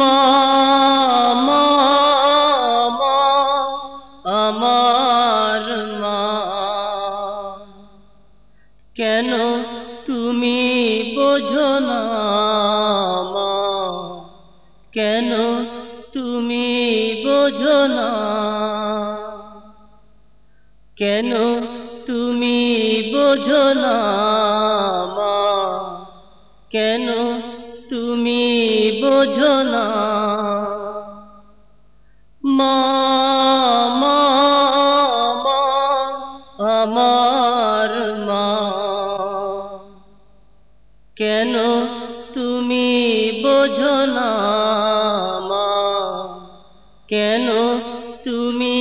মা আমার কেন তুমি বোঝো না মা? কেন তুমি বোঝো না? কেন তুমি বোঝো না মা? কেন তুমি বোঝো না। মা আমার মা। কেন তুমি বোঝো না, মা? কেন তুমি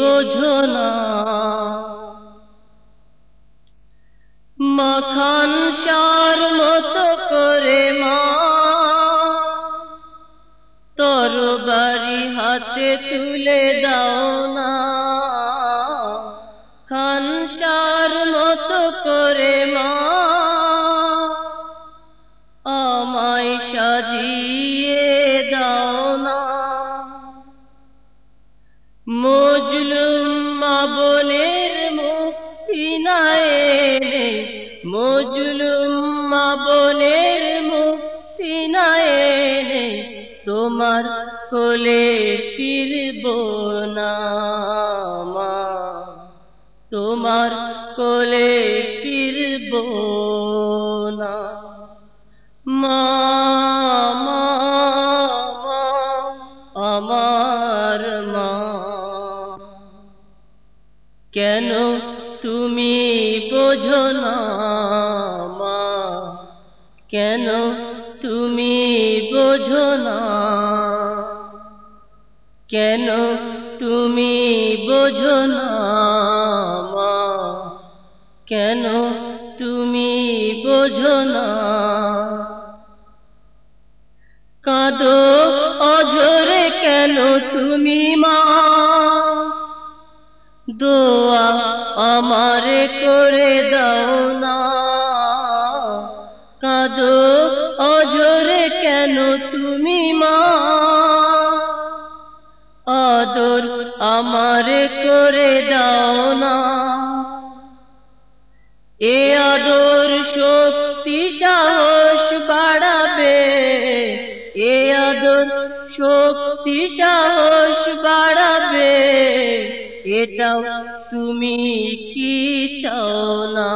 বোঝো না? মাখান সার হাতে তুলে দাও না। খান সার মতো করে মা। আমায় সাজিয়ে দাও না। মজলুম মা বোনের মুক্তি মজলুম মা বোনের মুক্তি নাই তোমার কোলে ফিরব না মা। তোমার কোলে ফিরব না। মা আমার মা। কেন তুমি বোঝো না মা? কেন তুমি বোঝো না কেন তুমি বোঝো না মা? কেন তুমি বোঝো না? কাঁদো অঝরে কেন তুমি মা? দোয়া আমারে করে দাও না। কাঁদো অঝরে কেন তুমি মা? আদর আমারে করে দাও না। এ আদর শক্তি সাহস বাড়াবে। এ আদর শক্তি সাহস বাড়াবে। এটাও তুমি কি চাও না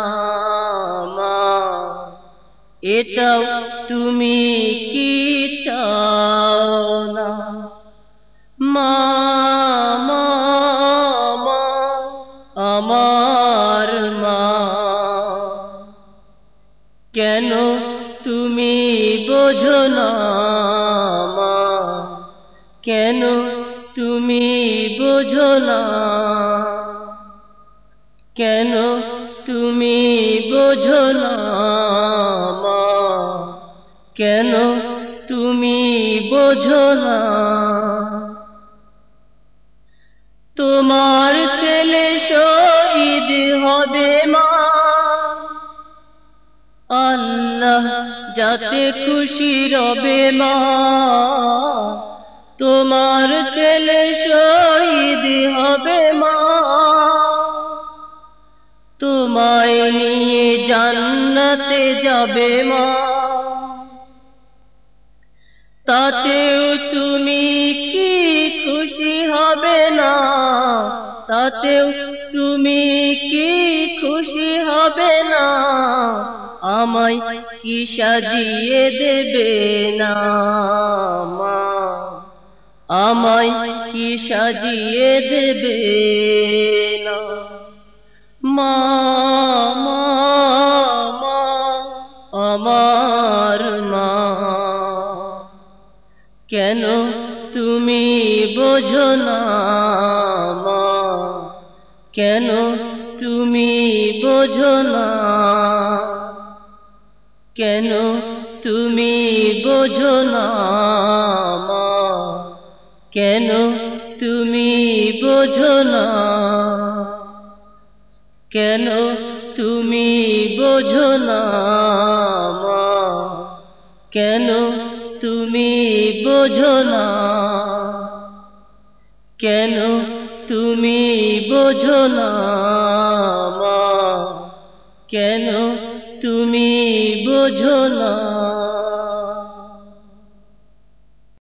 মা? এটাও তুমি কি চাও না মা? আমার মা। কেন তুমি বোঝো না মা? কেন তুমি বোঝো না? কেন তুমি বোঝো না মা? কেন তুমি বোঝো না? তোমার যাতে খুশি রবে মা। তোমার ছেলে শহীদ হবে মা। তোমায় নিয়ে জান্নাতে যাবে মা। তাতেও তুমি কি খুশি হবে না? তাতেও তুমি কি খুশি হবে না? আমায় কি সাজিয়ে দেবে না মা? আমায় কি সাজিয়ে দেবে না? মা আমার মা। কেন তুমি বোঝো না মা? কেন তুমি বোঝো না কেন তুমি বোঝো না কেন তুমি বোঝো না? কেন তুমি বোঝো না কেন তুমি বোঝো না? কেন তুমি বোঝো না কেন তুমি বোঝো না।